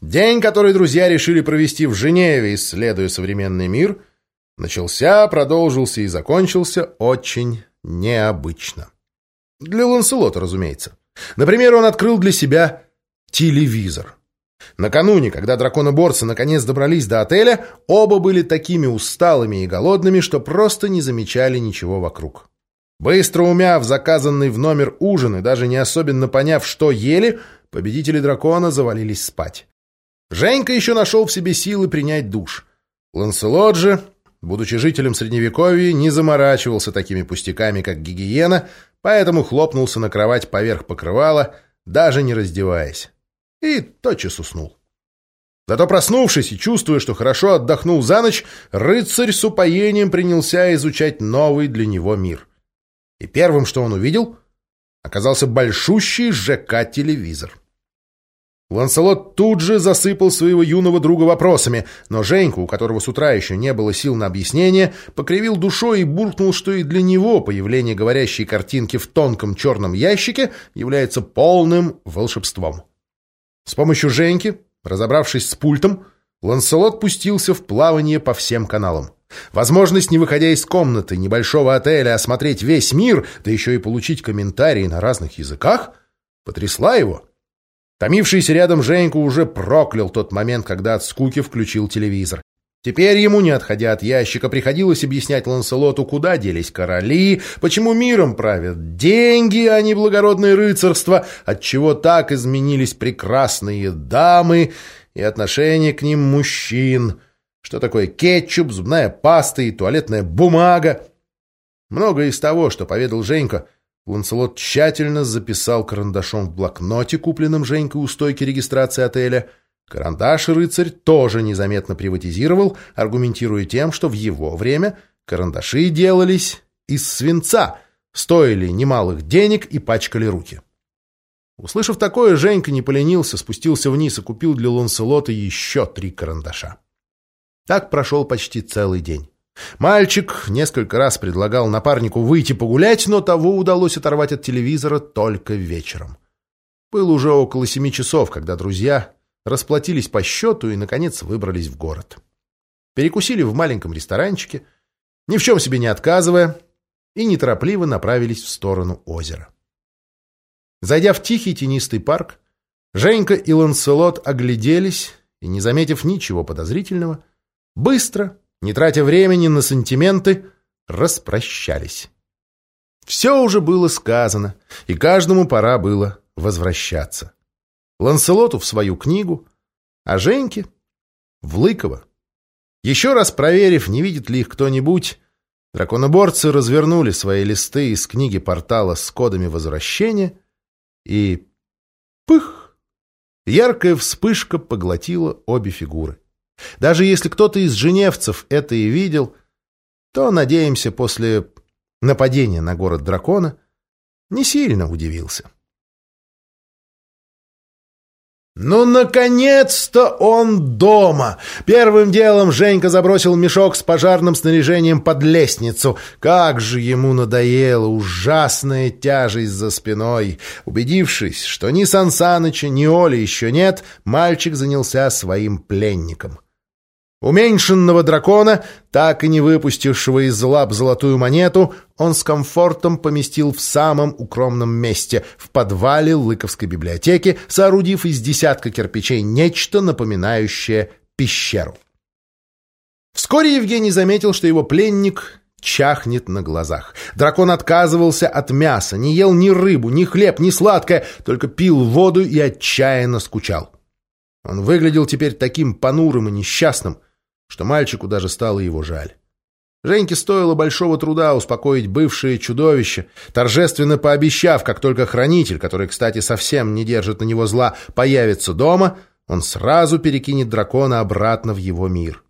День, который друзья решили провести в Женеве, исследуя современный мир, начался, продолжился и закончился очень необычно. Для Ланселота, разумеется. Например, он открыл для себя телевизор. Накануне, когда драконоборцы наконец добрались до отеля, оба были такими усталыми и голодными, что просто не замечали ничего вокруг. Быстро умяв заказанный в номер ужин и даже не особенно поняв, что ели, победители дракона завалились спать. Женька еще нашел в себе силы принять душ. Ланселот же, будучи жителем Средневековья, не заморачивался такими пустяками, как гигиена, поэтому хлопнулся на кровать поверх покрывала, даже не раздеваясь. И тотчас уснул. Зато проснувшись и чувствуя, что хорошо отдохнул за ночь, рыцарь с упоением принялся изучать новый для него мир. И первым, что он увидел, оказался большущий ЖК-телевизор. Ланселот тут же засыпал своего юного друга вопросами, но Женьку, у которого с утра еще не было сил на объяснение, покривил душой и буркнул, что и для него появление говорящей картинки в тонком черном ящике является полным волшебством. С помощью Женьки, разобравшись с пультом, Ланселот пустился в плавание по всем каналам. Возможность, не выходя из комнаты небольшого отеля, осмотреть весь мир, да еще и получить комментарии на разных языках, потрясла его. Томившийся рядом Женька уже проклял тот момент, когда от скуки включил телевизор. Теперь ему, не отходя от ящика, приходилось объяснять Ланселоту, куда делись короли, почему миром правят деньги, а не благородное рыцарство, отчего так изменились прекрасные дамы и отношение к ним мужчин, что такое кетчуп, зубная паста и туалетная бумага. Многое из того, что поведал Женька, Ланселот тщательно записал карандашом в блокноте, купленном Женькой у стойки регистрации отеля. Карандаш рыцарь тоже незаметно приватизировал, аргументируя тем, что в его время карандаши делались из свинца, стоили немалых денег и пачкали руки. Услышав такое, Женька не поленился, спустился вниз и купил для Ланселота еще три карандаша. Так прошел почти целый день. Мальчик несколько раз предлагал напарнику выйти погулять, но того удалось оторвать от телевизора только вечером. Было уже около семи часов, когда друзья расплатились по счету и, наконец, выбрались в город. Перекусили в маленьком ресторанчике, ни в чем себе не отказывая, и неторопливо направились в сторону озера. Зайдя в тихий тенистый парк, Женька и Ланселот огляделись и, не заметив ничего подозрительного, быстро не тратя времени на сантименты, распрощались. Все уже было сказано, и каждому пора было возвращаться. Ланселоту в свою книгу, а Женьке в Лыково. Еще раз проверив, не видит ли их кто-нибудь, драконоборцы развернули свои листы из книги портала с кодами возвращения и... Пых! Яркая вспышка поглотила обе фигуры. Даже если кто-то из женевцев это и видел, то, надеемся, после нападения на город дракона не сильно удивился. Ну, наконец-то он дома! Первым делом Женька забросил мешок с пожарным снаряжением под лестницу. Как же ему надоела ужасная тяжесть за спиной. Убедившись, что ни Сансаныча, ни Оли еще нет, мальчик занялся своим пленником. Уменьшенного дракона, так и не выпустившего из лап золотую монету, он с комфортом поместил в самом укромном месте, в подвале Лыковской библиотеки, соорудив из десятка кирпичей нечто, напоминающее пещеру. Вскоре Евгений заметил, что его пленник чахнет на глазах. Дракон отказывался от мяса, не ел ни рыбу, ни хлеб, ни сладкое, только пил воду и отчаянно скучал. Он выглядел теперь таким понурым и несчастным, что мальчику даже стало его жаль. Женьке стоило большого труда успокоить бывшее чудовище, торжественно пообещав, как только хранитель, который, кстати, совсем не держит на него зла, появится дома, он сразу перекинет дракона обратно в его мир.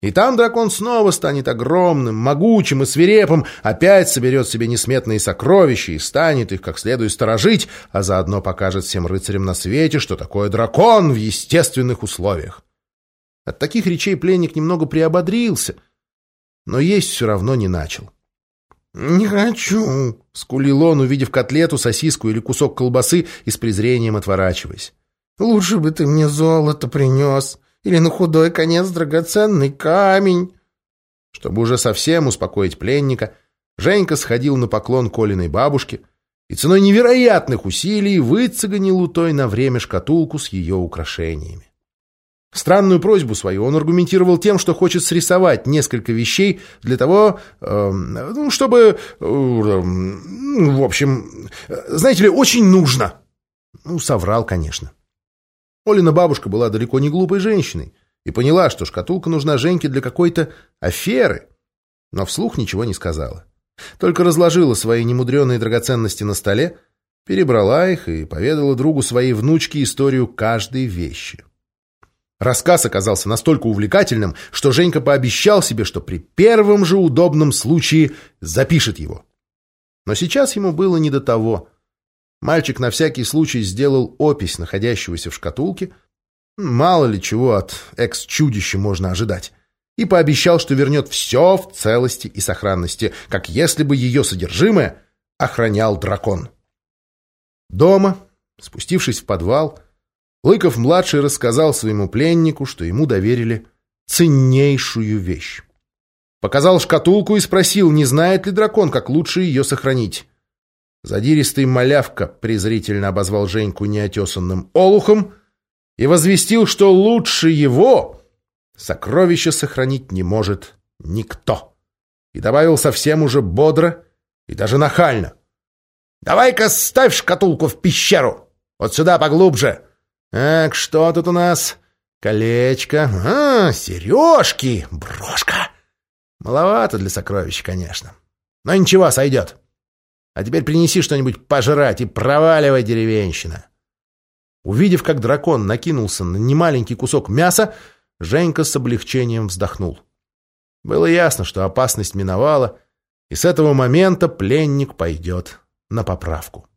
И там дракон снова станет огромным, могучим и свирепым, опять соберет себе несметные сокровища и станет их как следует сторожить, а заодно покажет всем рыцарям на свете, что такое дракон в естественных условиях. От таких речей пленник немного приободрился, но есть все равно не начал. «Не хочу!» — скулил он, увидев котлету, сосиску или кусок колбасы и с презрением отворачиваясь. Лучше бы ты мне золото принес. Или на худой конец драгоценный камень. Чтобы уже совсем успокоить пленника, Женька сходил на поклон Колиной бабушке и ценой невероятных усилий выцеганил у той на время шкатулку с ее украшениями. Странную просьбу свою он аргументировал тем, что хочет срисовать несколько вещей для того, э, ну, чтобы... Э, в общем, знаете ли, очень нужно. Ну, соврал, конечно. Олина бабушка была далеко не глупой женщиной и поняла, что шкатулка нужна Женьке для какой-то аферы, но вслух ничего не сказала. Только разложила свои немудреные драгоценности на столе, перебрала их и поведала другу своей внучке историю каждой вещи. Рассказ оказался настолько увлекательным, что Женька пообещал себе, что при первом же удобном случае запишет его. Но сейчас ему было не до того. Мальчик на всякий случай сделал опись находящегося в шкатулке, мало ли чего от экс-чудища можно ожидать, и пообещал, что вернет все в целости и сохранности, как если бы ее содержимое охранял дракон. Дома, спустившись в подвал, Лыков-младший рассказал своему пленнику, что ему доверили ценнейшую вещь. Показал шкатулку и спросил, не знает ли дракон, как лучше ее сохранить. Задиристый малявка презрительно обозвал Женьку неотесанным олухом и возвестил, что лучше его сокровище сохранить не может никто. И добавил совсем уже бодро и даже нахально. «Давай-ка ставь шкатулку в пещеру! Вот сюда поглубже!» Так, что тут у нас? Колечко. А, сережки. Брошка. Маловато для сокровища, конечно. Но ничего, сойдет. А теперь принеси что-нибудь пожрать и проваливай, деревенщина. Увидев, как дракон накинулся на немаленький кусок мяса, Женька с облегчением вздохнул. Было ясно, что опасность миновала, и с этого момента пленник пойдет на поправку.